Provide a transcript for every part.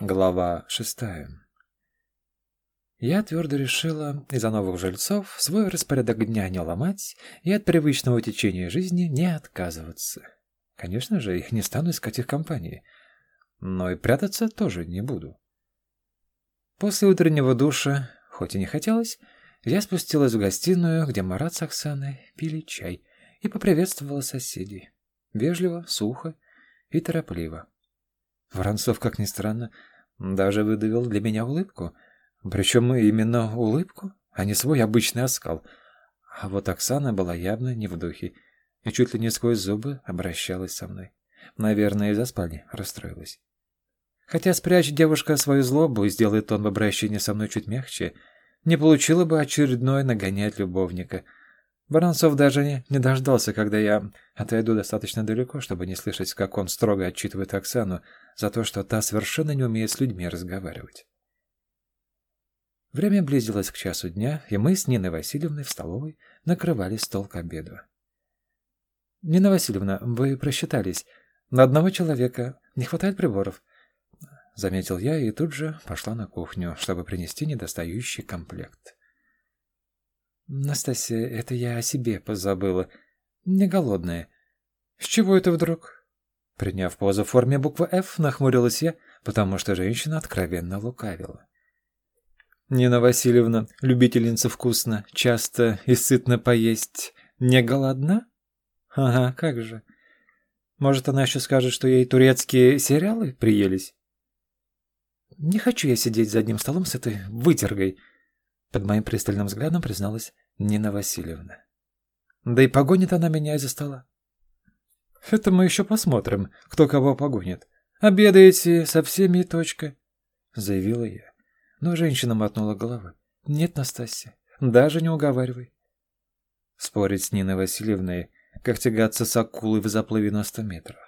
Глава шестая. Я твердо решила из-за новых жильцов свой распорядок дня не ломать и от привычного течения жизни не отказываться. Конечно же, я не стану искать их компании, но и прятаться тоже не буду. После утреннего душа, хоть и не хотелось, я спустилась в гостиную, где Марат с Оксаной пили чай, и поприветствовала соседей. Вежливо, сухо и торопливо. Воронцов, как ни странно, даже выдавил для меня улыбку. Причем именно улыбку, а не свой обычный оскал. А вот Оксана была явно не в духе и чуть ли не сквозь зубы обращалась со мной. Наверное, из-за спальни расстроилась. Хотя спрячь девушка свою злобу и сделает тон в обращении со мной чуть мягче, не получила бы очередной нагонять любовника — Воронцов даже не, дождался, когда я отойду достаточно далеко, чтобы не слышать, как он строго отчитывает Оксану за то, что та совершенно не умеет с людьми разговаривать. Время близилось к часу дня, и мы с Ниной Васильевной в столовой накрывали стол к обеду. «Нина Васильевна, вы просчитались. На одного человека не хватает приборов», — заметил я и тут же пошла на кухню, чтобы принести недостающий комплект. «Настасья, это я о себе позабыла. Не голодная. С чего это вдруг?» Приняв позу в форме буквы «Ф», нахмурилась я, потому что женщина откровенно лукавила. «Нина Васильевна, любительница вкусно, часто и сытно поесть, не голодна?» «Ага, как же. Может, она еще скажет, что ей турецкие сериалы приелись?» «Не хочу я сидеть за одним столом с этой вытергой», под моим пристальным взглядом призналась Нина Васильевна. Да и погонит она меня из-за стола. Это мы еще посмотрим, кто кого погонит. Обедаете со всеми и точка, заявила я. Но женщина мотнула головой. Нет, Настасья, даже не уговаривай. Спорить с Ниной Васильевной, как тягаться с акулой в заплыве на сто метров.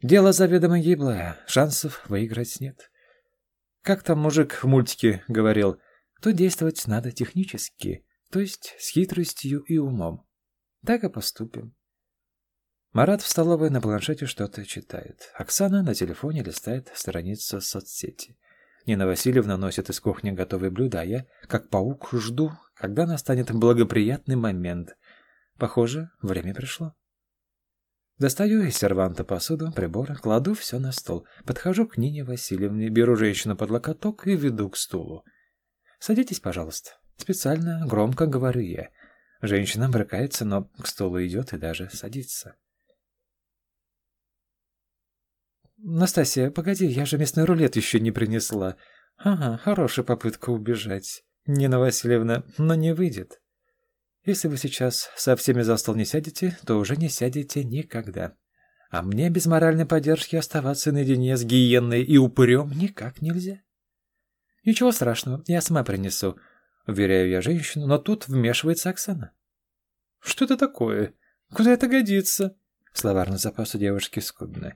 Дело заведомо гиблое, шансов выиграть нет. Как там мужик в мультике говорил, то действовать надо технически, то есть с хитростью и умом. Так и поступим. Марат в столовой на планшете что-то читает. Оксана на телефоне листает страницу соцсети. Нина Васильевна носит из кухни готовые блюда, а я, как паук, жду, когда настанет благоприятный момент. Похоже, время пришло. Достаю из серванта посуду, приборы, кладу все на стол, подхожу к Нине Васильевне, беру женщину под локоток и веду к стулу. «Садитесь, пожалуйста». Специально громко говорю я. Женщина брыкается, но к столу идет и даже садится. «Настасья, погоди, я же местный рулет еще не принесла. Ага, хорошая попытка убежать. Нина Васильевна, но не выйдет. Если вы сейчас со всеми за стол не сядете, то уже не сядете никогда. А мне без моральной поддержки оставаться наедине с гиенной и упырем никак нельзя. Ничего страшного, я сама принесу. Уверяю я женщину, но тут вмешивается Оксана. «Что это такое? Куда это годится?» Словарный запас у девушки скудный.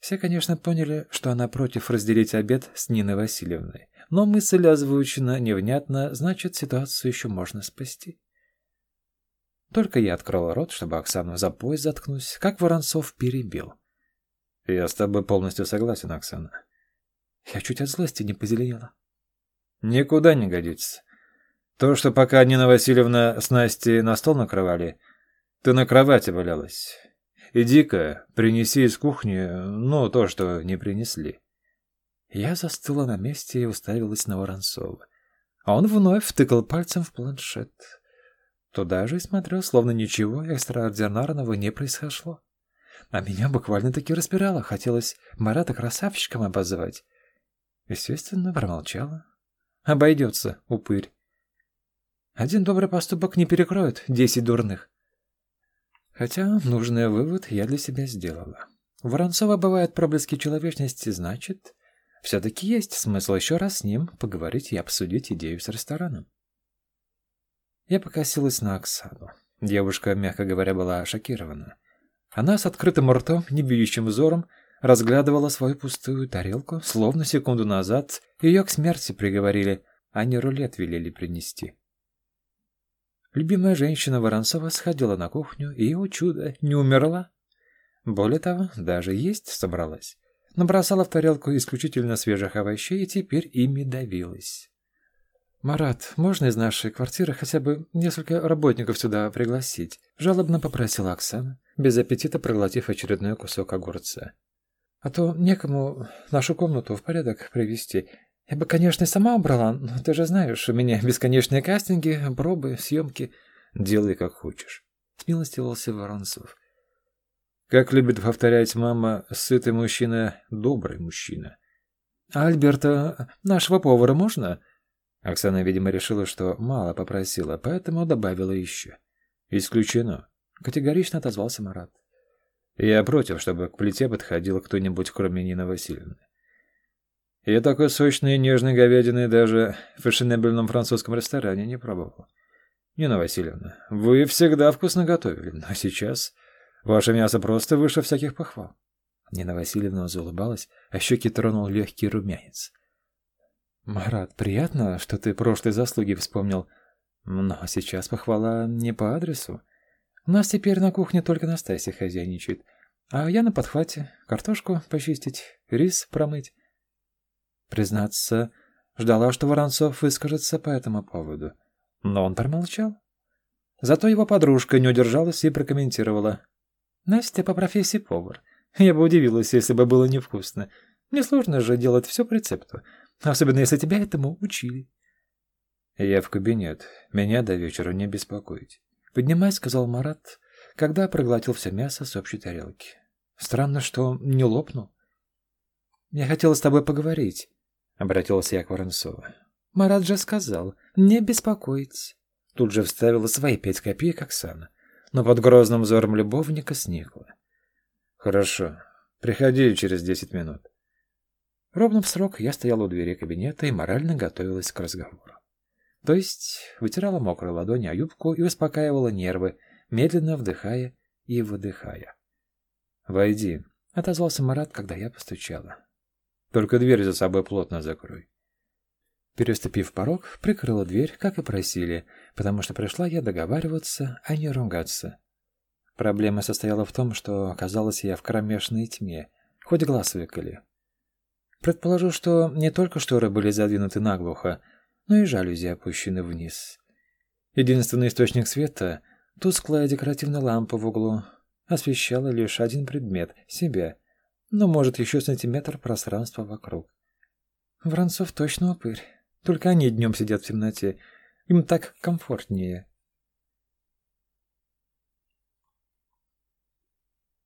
Все, конечно, поняли, что она против разделить обед с Ниной Васильевной, но мысль озвучена невнятно, значит, ситуацию еще можно спасти. Только я открыл рот, чтобы Оксану за пояс заткнуть, как Воронцов перебил. «Я с тобой полностью согласен, Оксана». Я чуть от злости не позеленела. Никуда не годится. То, что пока Нина Васильевна с Настей на стол накрывали, ты на кровати валялась. Иди-ка, принеси из кухни, ну, то, что не принесли. Я застыла на месте и уставилась на Воронцова. А он вновь втыкал пальцем в планшет. Туда же и смотрел, словно ничего экстраординарного не произошло. А меня буквально-таки распирало. Хотелось Марата красавчиком обозвать. Естественно, промолчала. Обойдется, упырь. Один добрый поступок не перекроет десять дурных. Хотя нужный вывод я для себя сделала. У Воронцова бывают проблески человечности, значит, все-таки есть смысл еще раз с ним поговорить и обсудить идею с рестораном. Я покосилась на Оксану. Девушка, мягко говоря, была шокирована. Она с открытым ртом, небьющим взором, разглядывала свою пустую тарелку, словно секунду назад ее к смерти приговорили, а не рулет велели принести. Любимая женщина Воронцова сходила на кухню и, о чудо, не умерла. Более того, даже есть собралась. набросала в тарелку исключительно свежих овощей и теперь ими давилась. «Марат, можно из нашей квартиры хотя бы несколько работников сюда пригласить?» — жалобно попросила Оксана, без аппетита проглотив очередной кусок огурца. «А то некому нашу комнату в порядок привести. Я бы, конечно, сама убрала, но ты же знаешь, у меня бесконечные кастинги, пробы, съемки. Делай как хочешь», — смилостивился Воронцов. Как любит повторять мама, сытый мужчина — добрый мужчина. «А Альберта, нашего повара, можно?» Оксана, видимо, решила, что мало попросила, поэтому добавила еще. «Исключено», — категорично отозвался Марат. «Я против, чтобы к плите подходил кто-нибудь, кроме Нины Васильевны. Я такой сочной и нежной говядины даже в фешенебельном французском ресторане не пробовал. Нина Васильевна, вы всегда вкусно готовили, но сейчас Ваше мясо просто выше всяких похвал. Нина Васильевна заулыбалась, а щеки тронул легкий румянец. «Марат, приятно, что ты прошлые заслуги вспомнил. Но сейчас похвала не по адресу. У нас теперь на кухне только Настасья хозяйничает, а я на подхвате. Картошку почистить, рис промыть». Признаться, ждала, что Воронцов выскажется по этому поводу. Но он промолчал. Зато его подружка не удержалась и прокомментировала. Настя по профессии повар. Я бы удивилась, если бы было невкусно. Несложно же делать все по рецепту, особенно если тебя этому учили. Я в кабинет. Меня до вечера не беспокоить. Поднимай, сказал Марат, когда проглотил все мясо с общей тарелки. Странно, что не лопнул. Я хотела с тобой поговорить, обратился я к Воронцову. Марат же сказал, не беспокоить. Тут же вставила свои пять копеек Оксана но под грозным взором любовника сникла. «Хорошо. Приходи через десять минут». Ровно в срок я стояла у двери кабинета и морально готовилась к разговору. То есть вытирала мокрой ладони о юбку и успокаивала нервы, медленно вдыхая и выдыхая. «Войди», — отозвался Марат, когда я постучала. «Только дверь за собой плотно закрой». Переступив порог, прикрыла дверь, как и просили, потому что пришла я договариваться, а не ругаться. Проблема состояла в том, что оказалась я в кромешной тьме, хоть глаз выколи. Предположу, что не только шторы были задвинуты наглухо, но и жалюзи опущены вниз. Единственный источник света — тусклая декоративная лампа в углу — освещала лишь один предмет — себя, но, может, еще сантиметр пространства вокруг. Воронцов точно упырь. Только они днем сидят в темноте. Им так комфортнее.